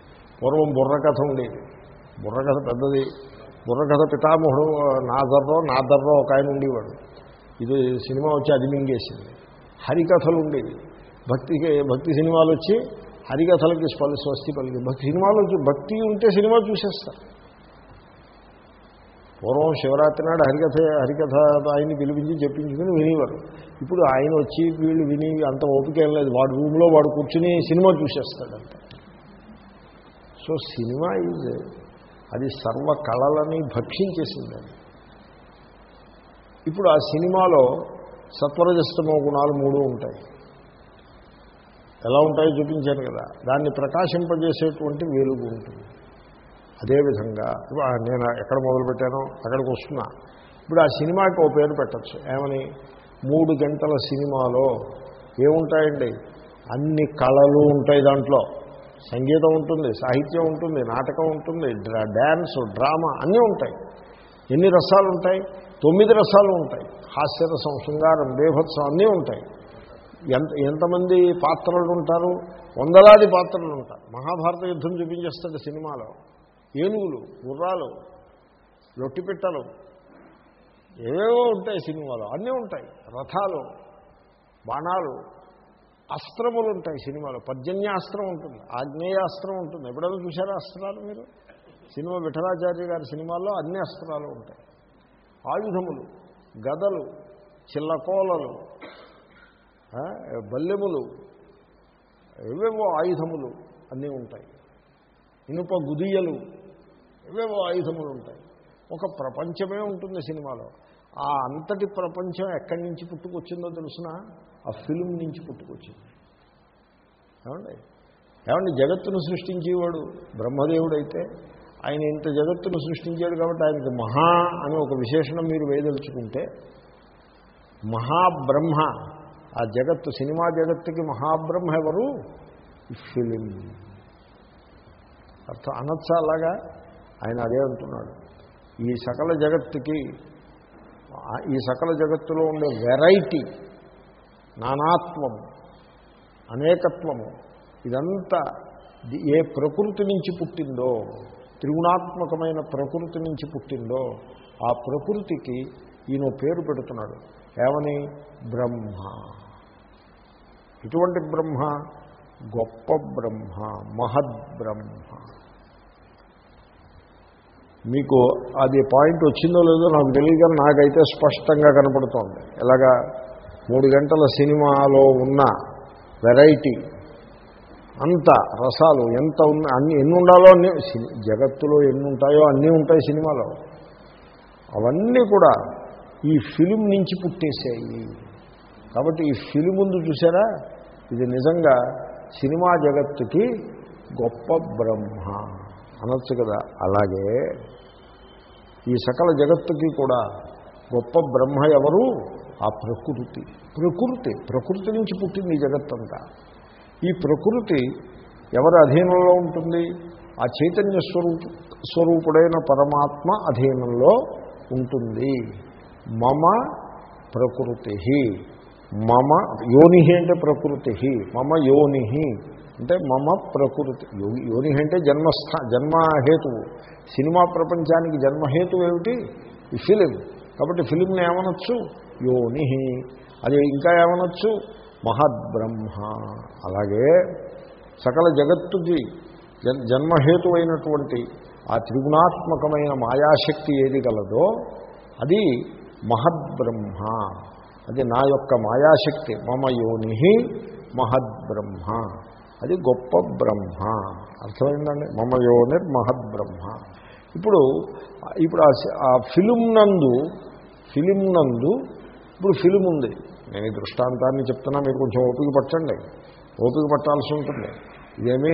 పూర్వం బుర్రకథ ఉండేది. బుర్రకథ పెద్దది. బుర్రకథ పితామహుడు నాదర్రో నాదర్రో ఒక ఆయన ఉండేవాడు. ఇది సినిమా వచ్చి అది మింగేసింది హరికథలు ఉండేవి. భక్తికి భక్తి సినిమాలు వచ్చి హరికథలకి స్పల్ స్వస్తి పలికి భక్తి సినిమాలు వచ్చి భక్తి ఉంటే సినిమా చూసేస్తారు పూర్వం శివరాత్రి నాడు హరికథ హరికథ ఆయన్ని పిలిపించి చెప్పించుకుని వినేవారు. ఇప్పుడు ఆయన వచ్చి వీళ్ళు విని అంత ఓపిక ఏం లేదు. వాడు రూమ్లో వాడు కూర్చుని సినిమా చూసేస్తాడంట. సో సినిమా ఈజ్ అది సర్వ కళలని భక్షించేసింది ఇప్పుడు ఆ సినిమాలో సత్వరజస్తమో గుణాలు మూడు ఉంటాయి. ఎలా ఉంటాయో చూపించాను కదా. దాన్ని ప్రకాశింపజేసేటువంటి వెలుగు ఉంటుంది. అదేవిధంగా నేను ఎక్కడ మొదలుపెట్టానో అక్కడికి వస్తున్నా. ఇప్పుడు ఆ సినిమాకి ఓ పేరు పెట్టచ్చు. ఏమని? మూడు గంటల సినిమాలో ఏముంటాయండి? అన్ని కళలు ఉంటాయి దాంట్లో. సంగీతం ఉంటుంది సాహిత్యం ఉంటుంది నాటకం ఉంటుంది డ్రా డ్యాన్స్ డ్రామా అన్నీ ఉంటాయి. ఎన్ని రసాలు ఉంటాయి? తొమ్మిది రసాలు ఉంటాయి. హాస్యరసం శృంగారం బేభత్సం అన్నీ ఉంటాయి. ఎంత ఎంతమంది పాత్రలు ఉంటారు? వందలాది పాత్రలు ఉంటారు మహాభారత యుద్ధం చూపించేస్తాడు సినిమాలో. ఏనుగులు గుర్రాలు లొట్టిపిట్టలు ఏవేవో ఉంటాయి సినిమాలో. అన్నీ ఉంటాయి. రథాలు బాణాలు అస్త్రములు ఉంటాయి సినిమాలో. పర్జన్యాస్త్రం ఉంటుంది. ఆగ్నేయాస్త్రం ఉంటుంది. ఎప్పుడైనా చూసారా అస్త్రాలు మీరు? సినిమా విఠలాచార్య గారి సినిమాల్లో అన్ని అస్త్రాలు ఉంటాయి. ఆయుధములు గదలు చిల్లకోలలు బల్లెములు ఏవేవో ఆయుధములు అన్నీ ఉంటాయి. ఇనుప గుదియలు ఏవేవో ఆయుధములు ఉంటాయి. ఒక ప్రపంచమే ఉంటుంది సినిమాలో. ఆ అంతటి ప్రపంచం ఎక్కడి నుంచి పుట్టుకొచ్చిందో తెలుసిన? ఆ ఫిలిం నుంచి పుట్టుకొచ్చింది. ఏమండి? ఏమండి? జగత్తును సృష్టించేవాడు బ్రహ్మదేవుడైతే ఆయన ఇంత జగత్తును సృష్టించాడు కాబట్టి ఆయనకి మహా అని ఒక విశేషణం మీరు వేయదలుచుకుంటే మహాబ్రహ్మ ఆ జగత్తు సినిమా జగత్తుకి మహాబ్రహ్మ ఎవరు? ఈ ఫిలిం. అర్థం? అనొచ్చా అలాగా? ఆయన అదే అంటున్నాడు. ఈ సకల జగత్తుకి ఈ సకల జగత్తులో ఉండే వెరైటీ నానాత్వం అనేకత్వము ఇదంతా ఏ ప్రకృతి నుంచి పుట్టిందో త్రిగుణాత్మకమైన ప్రకృతి నుంచి పుట్టిందో ఆ ప్రకృతికి ఈయన పేరు పెడుతున్నాడు. ఏమని? బ్రహ్మ. ఇటువంటి బ్రహ్మ గొప్ప బ్రహ్మ మహద్బ్రహ్మ మీకు అది పాయింట్ వచ్చిందో లేదో నాకు తెలియదు కానీ నాకైతే స్పష్టంగా కనపడుతోంది. ఎలాగా? మూడు గంటల సినిమాలో ఉన్న వెరైటీ అంత రసాలు ఎంత ఉన్న అన్ని ఎన్ని ఉండాలో అన్ని జగత్తులో ఎన్ని ఉంటాయో అన్నీ ఉంటాయి సినిమాలో. అవన్నీ కూడా ఈ ఫిలిం నుంచి పుట్టేసాయి. కాబట్టి ఈ ఫిలిం ముందు చూసారా? ఇది నిజంగా సినిమా జగత్తుకి గొప్ప బ్రహ్మ. అనొచ్చు కదా? అలాగే ఈ సకల జగత్తుకి కూడా గొప్ప బ్రహ్మ ఎవరు? ఆ ప్రకృతి. ప్రకృతి ప్రకృతి నుంచి పుట్టింది ఈ జగత్తంతా. ఈ ప్రకృతి ఎవరి అధీనంలో ఉంటుంది? ఆ చైతన్య స్వరూప స్వరూపుడైన పరమాత్మ అధీనంలో ఉంటుంది. మమ ప్రకృతి మమ యోని అంటే ప్రకృతి మమ యోని అంటే మమ ప్రకృతి. యోని అంటే జన్మస్థా జన్మహేతువు. సినిమా ప్రపంచానికి జన్మహేతువు ఏమిటి? ఈ ఫిలిం. కాబట్టి ఫిలింని ఏమనొచ్చు? యోని. అది ఇంకా ఏమనొచ్చు? మహద్బ్రహ్మ. అలాగే సకల జగత్తుకి జన్ జన్మహేతు అయినటువంటి ఆ త్రిగుణాత్మకమైన మాయాశక్తి ఏది గలదో అది మహద్బ్రహ్మ. అది నా యొక్క మాయాశక్తి. మమ యోని మహద్బ్రహ్మ. అది గొప్ప బ్రహ్మ. అర్థమైందండి? మమ యోని మహద్బ్రహ్మ. ఇప్పుడు ఇప్పుడు ఆ ఫిలిం నందు ఫిలిం నందు ఇప్పుడు ఫిలిం ఉంది. నేను ఈ దృష్టాంతాన్ని చెప్తున్నా మీరు కొంచెం ఓపిక పట్టండి. ఓపిక పట్టాల్సి ఉంటుంది. ఇదేమీ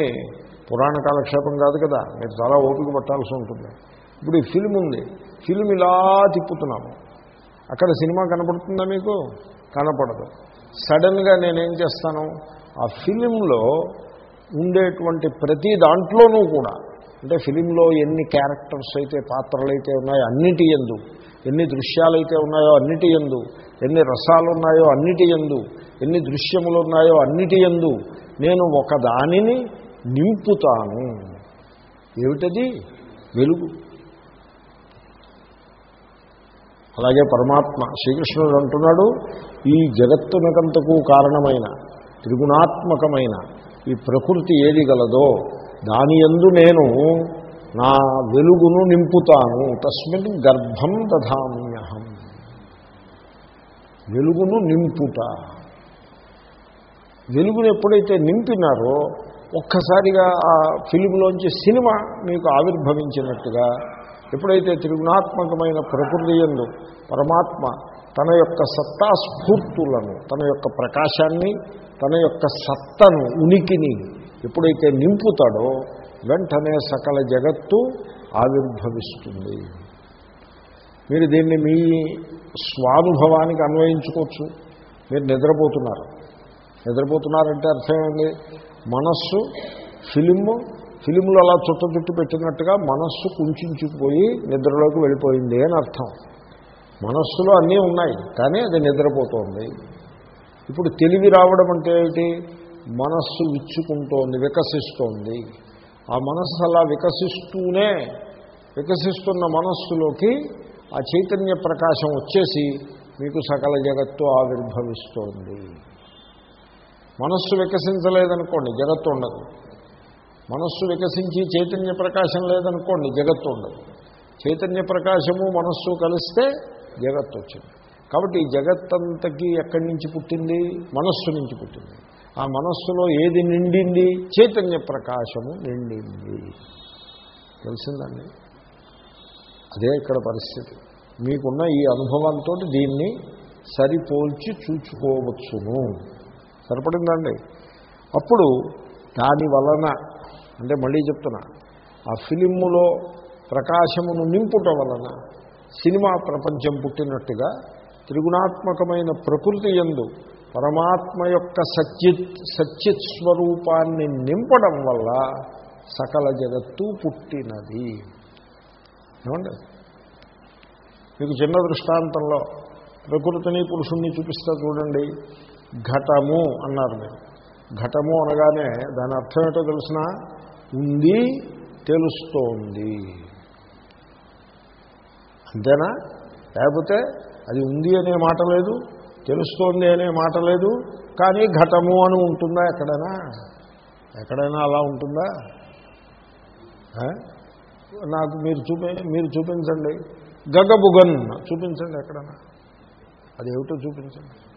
పురాణ కాలక్షేపం కాదు కదా మీరు చాలా ఓపిక పట్టాల్సి ఉంటుంది. ఇప్పుడు ఈ ఫిలిం ఉంది. ఫిలిం ఇలా తిప్పుతున్నాము. అక్కడ సినిమా కనపడుతుందా మీకు? కనపడదు. సడన్గా నేనేం చేస్తాను? ఆ ఫిలింలో ఉండేటువంటి ప్రతి దాంట్లోనూ కూడా అంటే ఫిలింలో ఎన్ని క్యారెక్టర్స్ అయితే పాత్రలు అయితే ఉన్నాయో అన్నిటి ఎందు ఎన్ని దృశ్యాలు అయితే ఉన్నాయో అన్నిటి ఎందు ఎన్ని రసాలు ఉన్నాయో అన్నిటి ఎందు ఎన్ని దృశ్యములు ఉన్నాయో అన్నిటి ఎందు నేను ఒక దానిని నింపుతాను. ఏమిటది? వెలుగు. అలాగే పరమాత్మ శ్రీకృష్ణుడు అంటున్నాడు ఈ జగత్తునకంతకు కారణమైన త్రిగుణాత్మకమైన ఈ ప్రకృతి ఏది గలదో దాని యందు నేను నా వెలుగును నింపుతాను. తస్మిన్ గర్భం దధామ్యహం వెలుగును నింపుట. వెలుగును ఎప్పుడైతే నింపినారో ఒక్కసారిగా ఆ ఫిలింలోంచి సినిమా మీకు ఆవిర్భవించినట్టుగా ఎప్పుడైతే త్రిగుణాత్మకమైన ప్రకృతి ఎందు పరమాత్మ తన యొక్క సత్తా స్ఫూర్తులను తన యొక్క ప్రకాశాన్ని తన యొక్క సత్తను ఉనికిని ఎప్పుడైతే నింపుతాడో వెంటనే సకల జగత్తు ఆవిర్భవిస్తుంది. మీరు దీన్ని మీ స్వానుభవానికి అన్వయించుకోవచ్చు. మీరు నిద్రపోతున్నారు. నిద్రపోతున్నారంటే అర్థం మనస్సు ఫిలిము ఫిలిములు అలా చుట్ట చుట్టు పెట్టినట్టుగా మనస్సు కుంచుకుపోయి నిద్రలోకి వెళ్ళిపోయింది అని అర్థం. మనస్సులో అన్నీ ఉన్నాయి కానీ అది నిద్రపోతోంది. ఇప్పుడు తెలివి రావడం అంటే ఏంటి? మనస్సు విచ్చుకుంటోంది వికసిస్తోంది. ఆ మనస్సు అలా వికసిస్తూనే వికసిస్తున్న మనస్సులోకి ఆ చైతన్య ప్రకాశం వచ్చేసి మీకు సకల జగత్తు ఆవిర్భవిస్తోంది. మనస్సు వికసించలేదనుకోండి జగత్తు ఉండదు. మనస్సు వికసించి చైతన్య ప్రకాశం లేదనుకోండి జగత్తు ఉండదు. చైతన్య ప్రకాశము మనస్సు కలిస్తే జగత్తు వచ్చింది. కాబట్టి ఈ జగత్తంతకి ఎక్కడి నుంచి పుట్టింది? మనస్సు నుంచి పుట్టింది. ఆ మనస్సులో ఏది నిండింది? చైతన్య ప్రకాశము నిండింది. తెలిసిందండి? అదే ఇక్కడ పరిస్థితి. మీకున్న ఈ అనుభవంతో దీన్ని సరిపోల్చి చూచుకోవచ్చును. సరిపడిందండి. అప్పుడు దాని వలన అంటే మళ్ళీ చెప్తున్నా ఆ ఫిలిములో ప్రకాశమును నింపుట వలన సినిమా ప్రపంచం పుట్టినట్టుగా త్రిగుణాత్మకమైన ప్రకృతి ఎందు పరమాత్మ యొక్క సత్యత్ సత్యత్ స్వరూపాన్ని నింపడం వల్ల సకల జగత్తు పుట్టినది. ఏమండి? మీకు చిన్న దృష్టాంతంలో ప్రకృతిని పురుషుణ్ణి చూపిస్తా చూడండి. ఘటము అన్నారు మీరు. ఘటము అనగానే దాని అర్థం ఏంటో తెలిసిన? ఉంది తెలుస్తోంది. అంతేనా? లేకపోతే అది ఉంది అనే మాట లేదు తెలుస్తోంది అనే మాట లేదు కానీ ఘటము అని ఉంటుందా ఎక్కడైనా? ఎక్కడైనా అలా ఉంటుందా? నాకు మీరు చూపి మీరు చూపించండి. గగబుగన్ చూపించండి ఎక్కడన్నా. అది ఏమిటో చూపించండి.